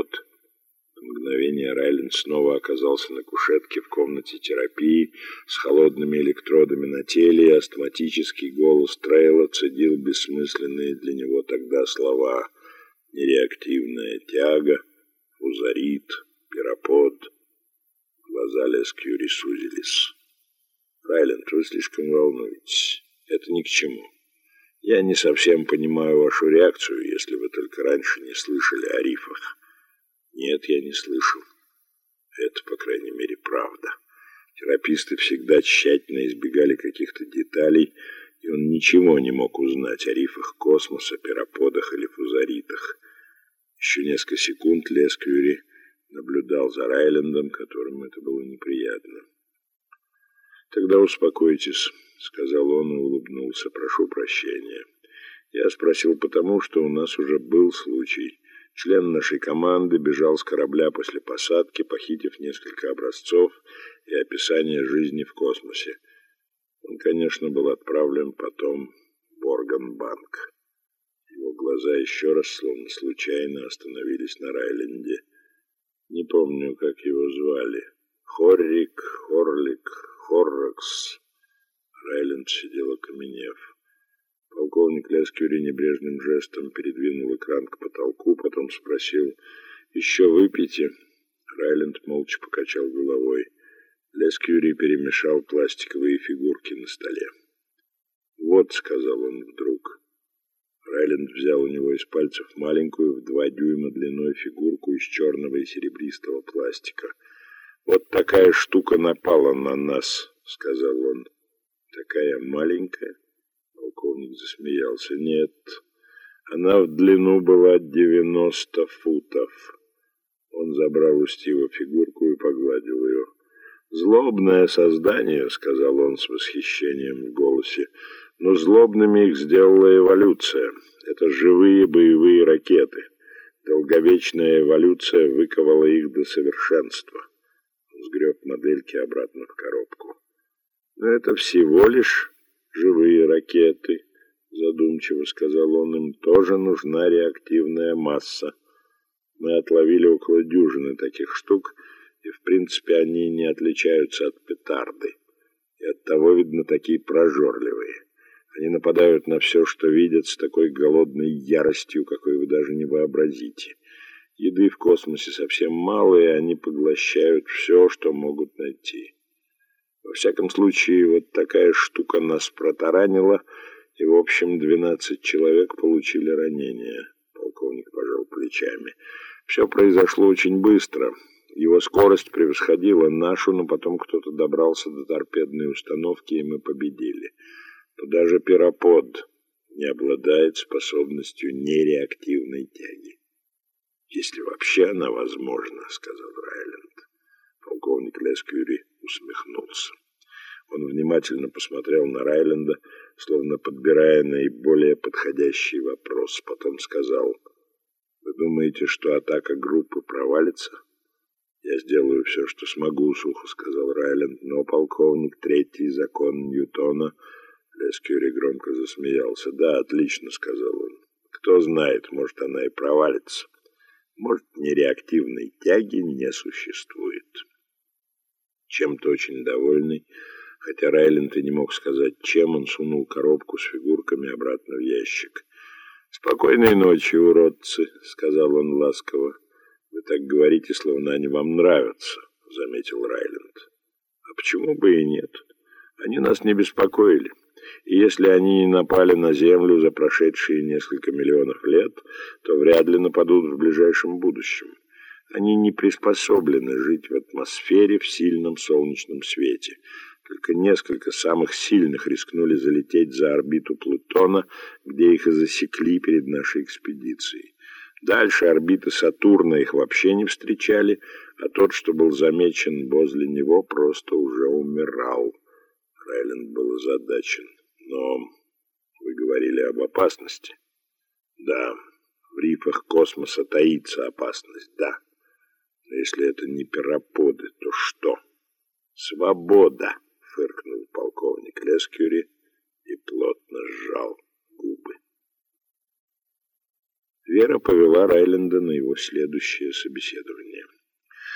пиропод. На мгновение Райленд снова оказался на кушетке в комнате терапии с холодными электродами на теле, и астматический голос Трейла цедил бессмысленные для него тогда слова «нереактивная тяга», «фузарит», «пиропод». Глаза Лескьюри сузились. «Райленд, вы слишком волнуетесь. Это ни к чему. Я не совсем понимаю вашу реакцию, если вы только раньше не слышали о рифах. Нет, я не слышал. Это, по крайней мере, правда. Тераписты всегда тщательно избегали каких-то деталей, и он ничего не мог узнать о рифах космоса, пироподах или фузаритах. Еще несколько секунд Лесквери наблюдал за Райлендом, которому это было неприятно. «Тогда успокойтесь», — сказал он и улыбнулся. «Прошу прощения. Я спросил потому, что у нас уже был случай». Член нашей команды бежал с корабля после посадки, похитив несколько образцов и описание жизни в космосе. Он, конечно, был отправлен потом в Органбанк. Его глаза еще раз, словно случайно, остановились на Райленде. Не помню, как его звали. Хоррик, Хорлик, Хоррокс. Райленд сидел окаменев. Полковник Лескюри небрежным жестом передвинул экран к потолку, потом спросил «Еще выпейте?» Райленд молча покачал головой. Лескюри перемешал пластиковые фигурки на столе. «Вот», — сказал он вдруг. Райленд взял у него из пальцев маленькую в два дюйма длиной фигурку из черного и серебристого пластика. «Вот такая штука напала на нас», — сказал он. «Такая маленькая?» Полковник засмеялся. Нет, она в длину была 90 футов. Он забрал у Стива фигурку и погладил ее. «Злобное создание», — сказал он с восхищением в голосе, — «но злобными их сделала эволюция. Это живые боевые ракеты. Долговечная эволюция выковала их до совершенства». Он сгреб модельки обратно в коробку. «Но это всего лишь живые ракеты, задумчиво сказал он, им тоже нужна реактивная масса. Мы отловили около дюжины таких штук, и в принципе они не отличаются от петарды. И оттого, видно, такие прожорливые. Они нападают на все, что видят, с такой голодной яростью, какой вы даже не вообразите. Еды в космосе совсем мало, и они поглощают все, что могут найти. Во всяком случае, вот такая штука нас протаранила, и, в общем, 12 человек получили ранения. Полковник пожал плечами. Все произошло очень быстро. Его скорость превосходила нашу, но потом кто-то добрался до торпедной установки, и мы победили. Но даже пиропод не обладает способностью нереактивной тяги. «Если вообще она возможна», — сказал Райленд. Полковник Лескюри усмехнулся. Он внимательно посмотрел на Райленда, словно подбирая наиболее подходящий вопрос. Потом сказал, «Вы думаете, что атака группы провалится?» «Я сделаю все, что смогу», — сухо сказал Райленд. «Но, полковник, третий закон Ньютона...» Лескюри громко засмеялся. «Да, отлично», — сказал он. «Кто знает, может, она и провалится. Может, нереактивной тяги не существует». Чем-то очень довольный, хотя Райленд и не мог сказать, чем он сунул коробку с фигурками обратно в ящик. «Спокойной ночи, уродцы», — сказал он ласково. «Вы так говорите, словно они вам нравятся», — заметил Райленд. «А почему бы и нет? Они нас не беспокоили. И если они не напали на Землю за прошедшие несколько миллионов лет, то вряд ли нападут в ближайшем будущем. Они не приспособлены жить в атмосфере в сильном солнечном свете». Только несколько самых сильных рискнули залететь за орбиту Плутона, где их и засекли перед нашей экспедицией. Дальше орбиты Сатурна их вообще не встречали, а тот, что был замечен возле него, просто уже умирал. Райленд был озадачен. Но вы говорили об опасности? Да, в рифах космоса таится опасность, да. Но если это не пироподы, то что? Свобода! фыркнул полковник Лескюри и плотно сжал губы. Вера повела Райленда на его следующее собеседование.